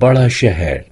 बड़ा शहर।